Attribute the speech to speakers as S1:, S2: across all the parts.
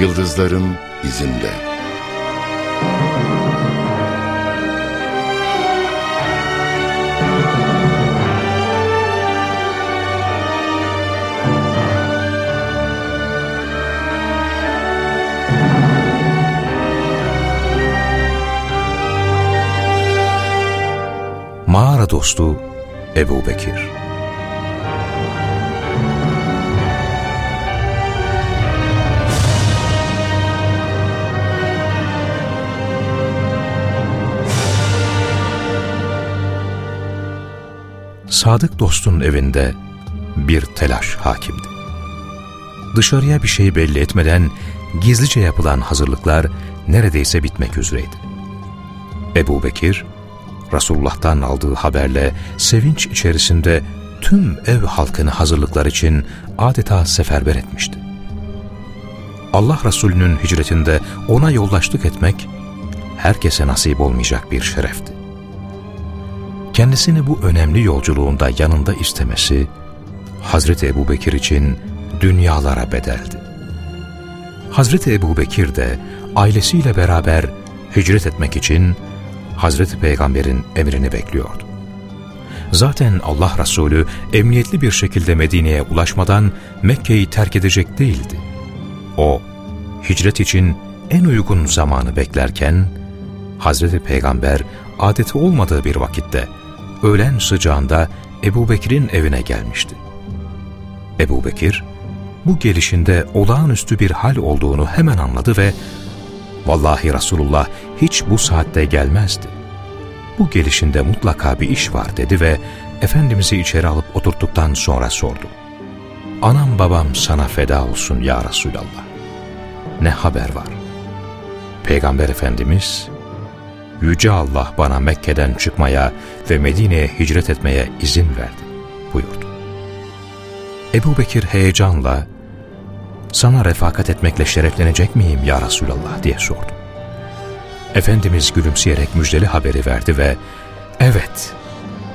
S1: yıldızların izinde.
S2: Mağara dostu Ebu Bekir Sadık dostun evinde bir telaş hakimdi. Dışarıya bir şey belli etmeden gizlice yapılan hazırlıklar neredeyse bitmek üzereydi. Ebu Bekir, Resulullah'tan aldığı haberle sevinç içerisinde tüm ev halkını hazırlıklar için adeta seferber etmişti. Allah Resulü'nün hicretinde ona yoldaşlık etmek, herkese nasip olmayacak bir şerefti kendisini bu önemli yolculuğunda yanında istemesi, Hazreti Ebu Bekir için dünyalara bedeldi. Hazreti Ebu Bekir de ailesiyle beraber hicret etmek için Hazreti Peygamber'in emrini bekliyordu. Zaten Allah Resulü emniyetli bir şekilde Medine'ye ulaşmadan Mekke'yi terk edecek değildi. O, hicret için en uygun zamanı beklerken, Hazreti Peygamber adeti olmadığı bir vakitte öğlen sıcağında Ebu Bekir'in evine gelmişti. Ebu Bekir, bu gelişinde olağanüstü bir hal olduğunu hemen anladı ve ''Vallahi Resulullah hiç bu saatte gelmezdi. Bu gelişinde mutlaka bir iş var.'' dedi ve Efendimiz'i içeri alıp oturttuktan sonra sordu. ''Anam babam sana feda olsun ya Resulallah. Ne haber var?'' Peygamber Efendimiz Yüce Allah bana Mekke'den çıkmaya ve Medine'ye hicret etmeye izin verdi buyurdu. Ebu Bekir heyecanla sana refakat etmekle şereflenecek miyim ya Resulallah diye sordu. Efendimiz gülümseyerek müjdeli haberi verdi ve evet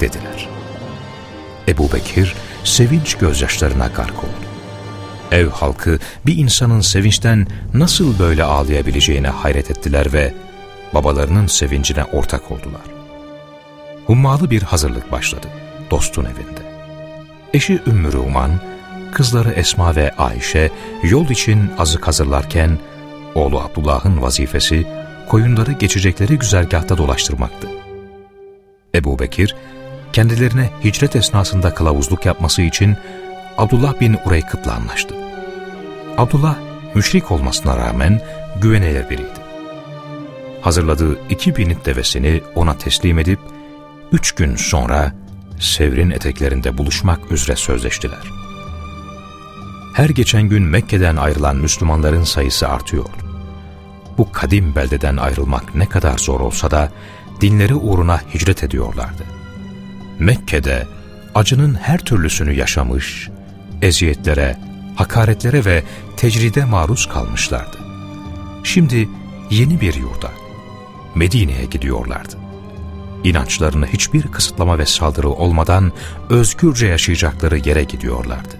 S2: dediler. Ebu Bekir sevinç gözyaşlarına gark oldu. Ev halkı bir insanın sevinçten nasıl böyle ağlayabileceğine hayret ettiler ve babalarının sevincine ortak oldular. Hummalı bir hazırlık başladı dostun evinde. Eşi Ümmü Ruman, kızları Esma ve Ayşe yol için azık hazırlarken oğlu Abdullah'ın vazifesi koyunları geçecekleri güzergahta dolaştırmaktı. Ebu Bekir, kendilerine hicret esnasında kılavuzluk yapması için Abdullah bin Ureykıt'la anlaştı. Abdullah, müşrik olmasına rağmen güvenilir biriydi hazırladığı iki binit devesini ona teslim edip, üç gün sonra Sevr'in eteklerinde buluşmak üzere sözleştiler. Her geçen gün Mekke'den ayrılan Müslümanların sayısı artıyor. Bu kadim beldeden ayrılmak ne kadar zor olsa da dinleri uğruna hicret ediyorlardı. Mekke'de acının her türlüsünü yaşamış, eziyetlere, hakaretlere ve tecride maruz kalmışlardı. Şimdi yeni bir yurda, Medine'ye gidiyorlardı. İnançlarını hiçbir kısıtlama ve saldırı olmadan özgürce yaşayacakları yere gidiyorlardı.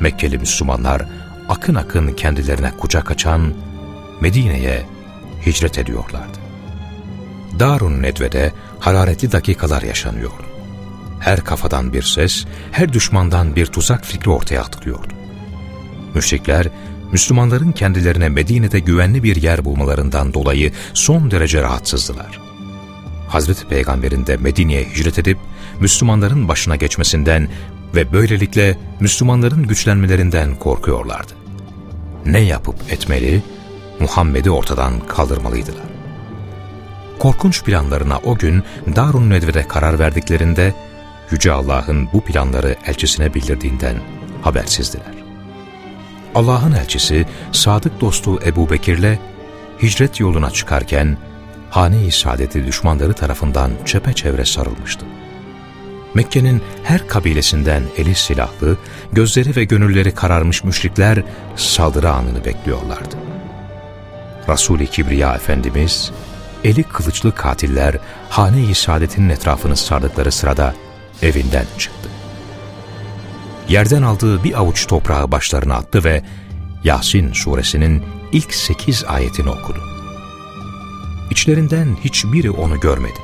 S2: Mekkeli Müslümanlar akın akın kendilerine kucak açan Medine'ye hicret ediyorlardı. Darun Nedve'de hararetli dakikalar yaşanıyordu. Her kafadan bir ses, her düşmandan bir tuzak fikri ortaya atılıyordu. Müşrikler Müslümanların kendilerine Medine'de güvenli bir yer bulmalarından dolayı son derece rahatsızdılar. Hazreti Peygamber'in de Medine'ye hicret edip Müslümanların başına geçmesinden ve böylelikle Müslümanların güçlenmelerinden korkuyorlardı. Ne yapıp etmeli? Muhammed'i ortadan kaldırmalıydılar. Korkunç planlarına o gün Darun Nedve'de karar verdiklerinde Yüce Allah'ın bu planları elçisine bildirdiğinden habersizdiler. Allah'ın elçisi sadık dostu Ebu Bekir'le hicret yoluna çıkarken hane-i saadeti düşmanları tarafından çepeçevre sarılmıştı. Mekke'nin her kabilesinden eli silahlı, gözleri ve gönülleri kararmış müşrikler saldırı anını bekliyorlardı. Resul-i Kibriya Efendimiz, eli kılıçlı katiller hane-i saadetin etrafını sardıkları sırada evinden çıktı yerden aldığı bir avuç toprağı başlarına attı ve Yasin suresinin ilk sekiz ayetini okudu. İçlerinden hiçbiri onu görmedi.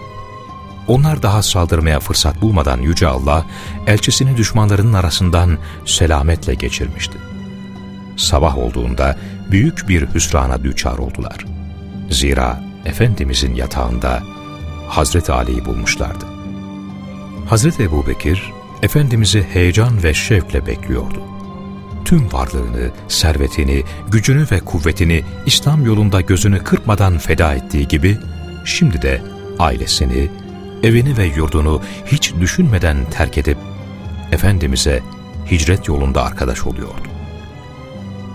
S2: Onlar daha saldırmaya fırsat bulmadan Yüce Allah, elçisini düşmanlarının arasından selametle geçirmişti. Sabah olduğunda büyük bir hüsrana düçar oldular. Zira Efendimizin yatağında Hazreti Ali'yi bulmuşlardı. Hazreti Ebu Bekir, Efendimiz'i heyecan ve şevkle bekliyordu. Tüm varlığını, servetini, gücünü ve kuvvetini İslam yolunda gözünü kırpmadan feda ettiği gibi, şimdi de ailesini, evini ve yurdunu hiç düşünmeden terk edip, Efendimiz'e hicret yolunda arkadaş oluyordu.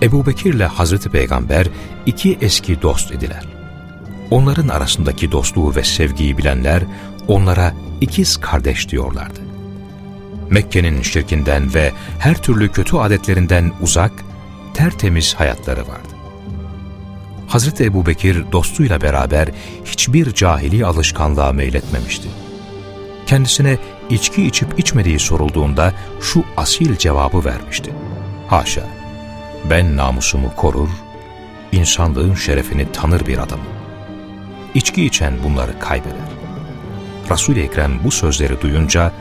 S2: Ebu Bekir ile Hazreti Peygamber iki eski dost idiler. Onların arasındaki dostluğu ve sevgiyi bilenler onlara ikiz kardeş diyorlardı. Mekke'nin şirkinden ve her türlü kötü adetlerinden uzak, tertemiz hayatları vardı. Hazreti Ebu Bekir dostuyla beraber hiçbir cahili alışkanlığa meyletmemişti. Kendisine içki içip içmediği sorulduğunda şu asil cevabı vermişti. Haşa, ben namusumu korur, insanlığın şerefini tanır bir adamım. İçki içen bunları kaybeder. Resul-i Ekrem bu sözleri duyunca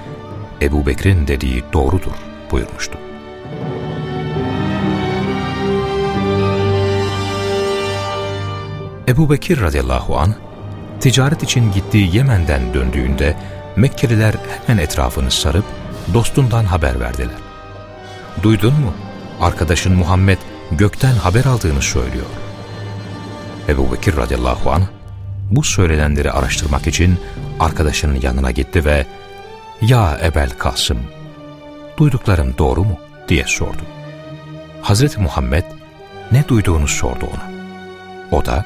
S2: Ebu Bekir'in dediği doğrudur buyurmuştu. Ebu Bekir radıyallahu an ticaret için gittiği Yemen'den döndüğünde Mekkeliler hemen etrafını sarıp dostundan haber verdiler. Duydun mu? Arkadaşın Muhammed gökten haber aldığını söylüyor. Ebu Bekir radıyallahu anh bu söylenenleri araştırmak için arkadaşının yanına gitti ve ''Ya Ebel Kasım, duyduklarım doğru mu?'' diye sordu. Hazreti Muhammed ne duyduğunu sordu ona. O da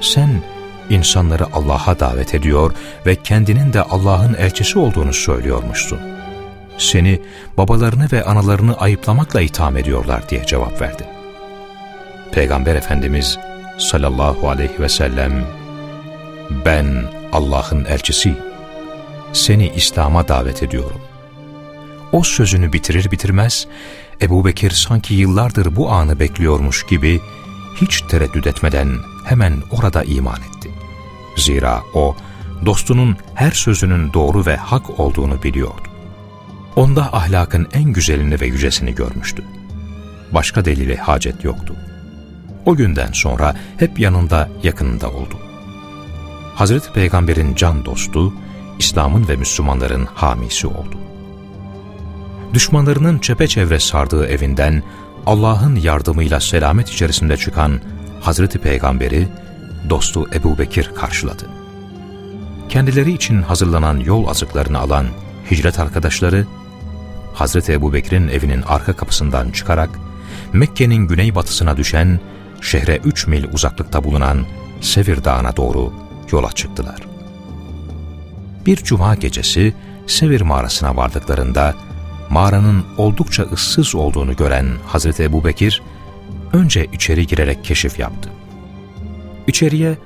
S2: ''Sen insanları Allah'a davet ediyor ve kendinin de Allah'ın elçisi olduğunu söylüyormuşsun. Seni babalarını ve analarını ayıplamakla itham ediyorlar.'' diye cevap verdi. Peygamber Efendimiz sallallahu aleyhi ve sellem ben Allah'ın elçisi, seni İslam'a davet ediyorum. O sözünü bitirir bitirmez, Ebu Bekir sanki yıllardır bu anı bekliyormuş gibi hiç tereddüt etmeden hemen orada iman etti. Zira o, dostunun her sözünün doğru ve hak olduğunu biliyordu. Onda ahlakın en güzelini ve yücesini görmüştü. Başka delili hacet yoktu. O günden sonra hep yanında yakınında oldu. Hazreti Peygamber'in can dostu, İslam'ın ve Müslümanların hamisi oldu. Düşmanlarının çepeçevre sardığı evinden Allah'ın yardımıyla selamet içerisinde çıkan Hazreti Peygamber'i dostu Ebu Bekir karşıladı. Kendileri için hazırlanan yol azıklarını alan hicret arkadaşları, Hazreti Ebu Bekir'in evinin arka kapısından çıkarak Mekke'nin güneybatısına düşen, şehre üç mil uzaklıkta bulunan Sevir Dağı'na doğru yola çıktılar. Bir cuma gecesi Sevir mağarasına vardıklarında mağaranın oldukça ıssız olduğunu gören Hazreti Ebu Bekir önce içeri girerek keşif yaptı. İçeriye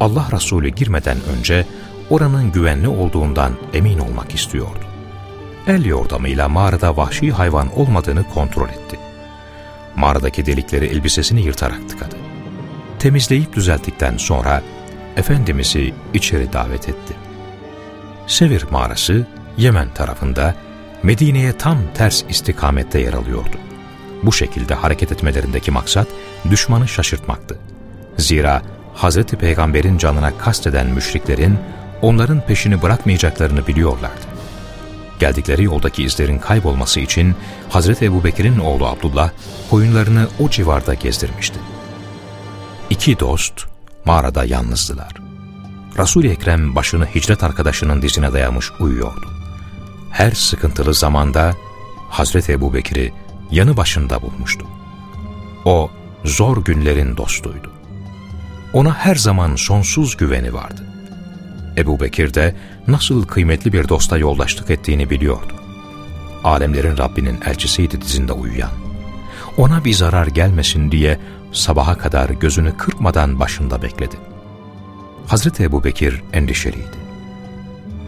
S2: Allah Resulü girmeden önce oranın güvenli olduğundan emin olmak istiyordu. El yordamıyla mağarada vahşi hayvan olmadığını kontrol etti. Mağaradaki delikleri elbisesini yırtarak tıkadı. Temizleyip düzelttikten sonra Efendimiz'i içeri davet etti. Sevir mağarası Yemen tarafında Medine'ye tam ters istikamette yer alıyordu. Bu şekilde hareket etmelerindeki maksat düşmanı şaşırtmaktı. Zira Hz. Peygamber'in canına kasteden müşriklerin onların peşini bırakmayacaklarını biliyorlardı. Geldikleri yoldaki izlerin kaybolması için Hz. Ebu Bekir'in oğlu Abdullah koyunlarını o civarda gezdirmişti. İki dost mağarada yalnızdılar. Resul-i Ekrem başını hicret arkadaşının dizine dayamış uyuyordu. Her sıkıntılı zamanda Hazreti Ebu Bekir'i yanı başında bulmuştu. O zor günlerin dostuydu. Ona her zaman sonsuz güveni vardı. Ebu Bekir de nasıl kıymetli bir dosta yoldaşlık ettiğini biliyordu. Alemlerin Rabbinin elçisiydi dizinde uyuyan. Ona bir zarar gelmesin diye sabaha kadar gözünü kırpmadan başında bekledi. Hazreti Ebu Bekir endişeliydi.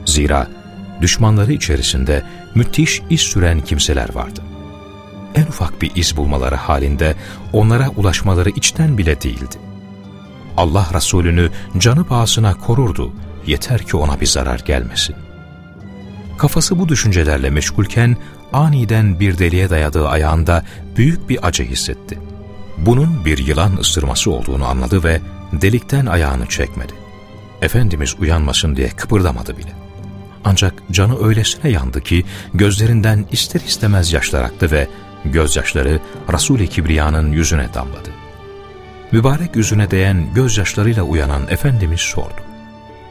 S2: Zira düşmanları içerisinde müthiş iş süren kimseler vardı. en ufak bir iz bulmaları halinde onlara ulaşmaları içten bile değildi. Allah Resulünü canı pahasına korurdu, yeter ki ona bir zarar gelmesin. Kafası bu düşüncelerle meşgulken aniden bir deliğe dayadığı ayağında büyük bir acı hissetti. Bunun bir yılan ısırması olduğunu anladı ve delikten ayağını çekmedi. Efendimiz uyanmasın diye kıpırdamadı bile. Ancak canı öylesine yandı ki gözlerinden ister istemez yaşlar aktı ve gözyaşları Resul-i Kibriya'nın yüzüne damladı. Mübarek yüzüne değen gözyaşlarıyla uyanan Efendimiz sordu.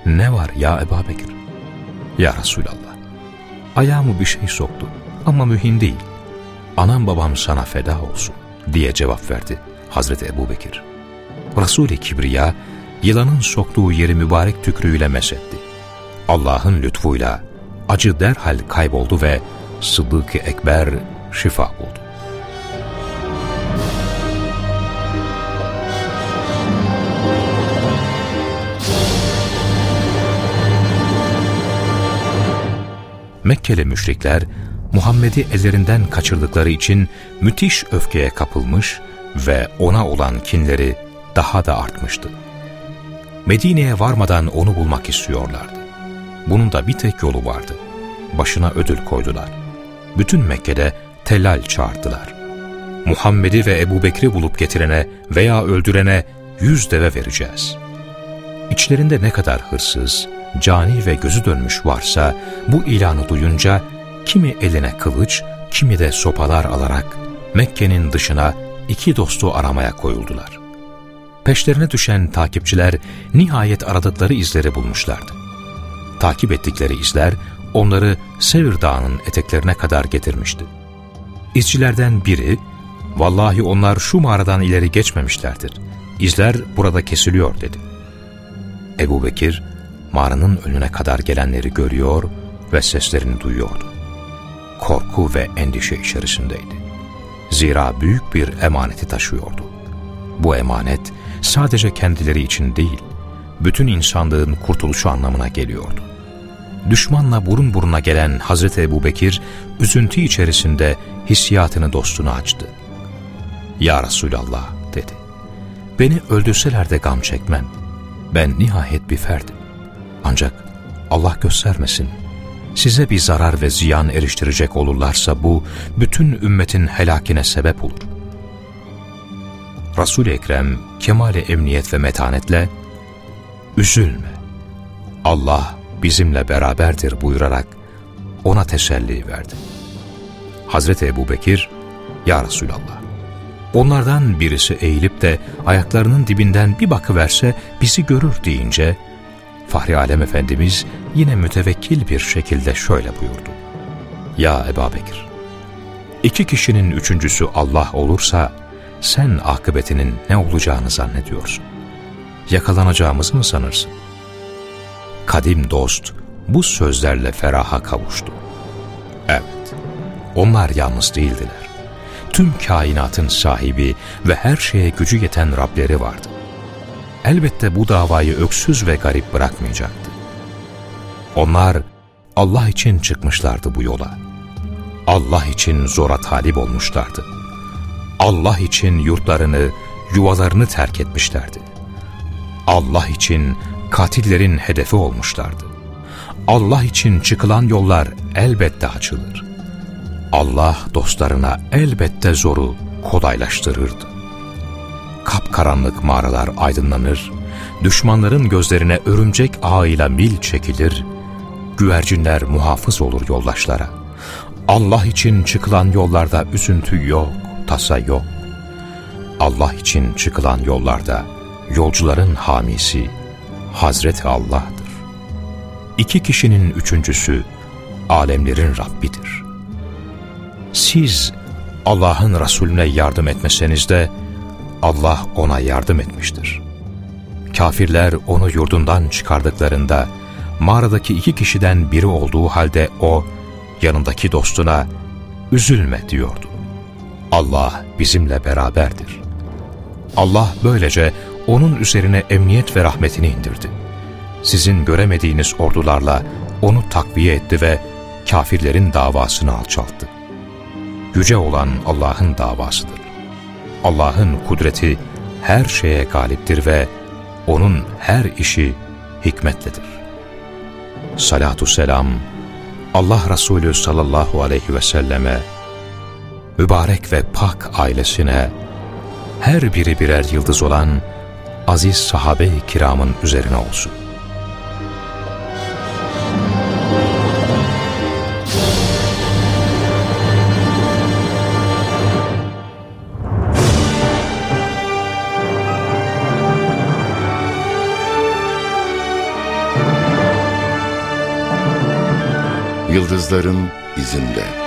S2: Ne var ya Ebu Bekir? Ya Resulallah, ayağımı bir şey soktu ama mühim değil. Anam babam sana feda olsun diye cevap verdi Hazreti Ebu Bekir. Resul-i Kibriya yılanın soktuğu yeri mübarek tükrüğüyle mesetti. Allah'ın lütfuyla acı derhal kayboldu ve Sıddık-ı Ekber şifa buldu. Mekkeli müşrikler Muhammed'i ellerinden kaçırdıkları için müthiş öfkeye kapılmış ve ona olan kinleri daha da artmıştı. Medine'ye varmadan onu bulmak istiyorlardı. Bunun da bir tek yolu vardı. Başına ödül koydular. Bütün Mekke'de tellal çağırdılar. Muhammed'i ve Ebu Bekri bulup getirene veya öldürene yüz deve vereceğiz. İçlerinde ne kadar hırsız, cani ve gözü dönmüş varsa bu ilanı duyunca kimi eline kılıç, kimi de sopalar alarak Mekke'nin dışına iki dostu aramaya koyuldular. Peşlerine düşen takipçiler nihayet aradıkları izleri bulmuşlardı. Takip ettikleri izler onları Sevir Dağı'nın eteklerine kadar getirmişti. İzcilerden biri, ''Vallahi onlar şu mağaradan ileri geçmemişlerdir. İzler burada kesiliyor.'' dedi. Ebu Bekir, mağaranın önüne kadar gelenleri görüyor ve seslerini duyuyordu. Korku ve endişe içerisindeydi. Zira büyük bir emaneti taşıyordu. Bu emanet sadece kendileri için değil, bütün insanlığın kurtuluşu anlamına geliyordu. Düşmanla burun buruna gelen Hazreti Ebu Bekir, üzüntü içerisinde hissiyatını dostuna açtı. ''Ya Resulallah'' dedi. ''Beni öldürseler de gam çekmem. Ben nihayet bir ferdim. Ancak Allah göstermesin, size bir zarar ve ziyan eriştirecek olurlarsa bu, bütün ümmetin helakine sebep olur. Resul-i Ekrem kemale emniyet ve metanetle, üzülme, Allah bizimle beraberdir buyurarak ona teselli verdi. Hazreti Ebu Bekir, Ya Resulallah, onlardan birisi eğilip de ayaklarının dibinden bir bakıverse bizi görür deyince, Fahri Alem Efendimiz yine mütevekkil bir şekilde şöyle buyurdu. Ya Ebu Bekir, iki kişinin üçüncüsü Allah olursa sen akıbetinin ne olacağını zannediyorsun. Yakalanacağımızı mı sanırsın? Kadim dost bu sözlerle feraha kavuştu. Evet, onlar yalnız değildiler. Tüm kainatın sahibi ve her şeye gücü yeten Rableri vardı elbette bu davayı öksüz ve garip bırakmayacaktı. Onlar Allah için çıkmışlardı bu yola. Allah için zora talip olmuşlardı. Allah için yurtlarını, yuvalarını terk etmişlerdi. Allah için katillerin hedefi olmuşlardı. Allah için çıkılan yollar elbette açılır. Allah dostlarına elbette zoru kolaylaştırırdı kapkaranlık mağaralar aydınlanır, düşmanların gözlerine örümcek ağıyla mil çekilir, güvercinler muhafız olur yoldaşlara. Allah için çıkılan yollarda üzüntü yok, tasa yok. Allah için çıkılan yollarda yolcuların hamisi Hazreti Allah'tır. İki kişinin üçüncüsü alemlerin Rabbidir. Siz Allah'ın Resulüne yardım etmeseniz de Allah ona yardım etmiştir. Kafirler onu yurdundan çıkardıklarında mağaradaki iki kişiden biri olduğu halde o yanındaki dostuna üzülme diyordu. Allah bizimle beraberdir. Allah böylece onun üzerine emniyet ve rahmetini indirdi. Sizin göremediğiniz ordularla onu takviye etti ve kafirlerin davasını alçalttı. yüce olan Allah'ın davasıdır. Allah'ın kudreti her şeye galiptir ve O'nun her işi hikmetlidir. Salatu selam, Allah Resulü sallallahu aleyhi ve selleme, mübarek ve pak ailesine, her biri birer yıldız olan aziz sahabe-i kiramın üzerine olsun.
S1: Yıldızların izinde.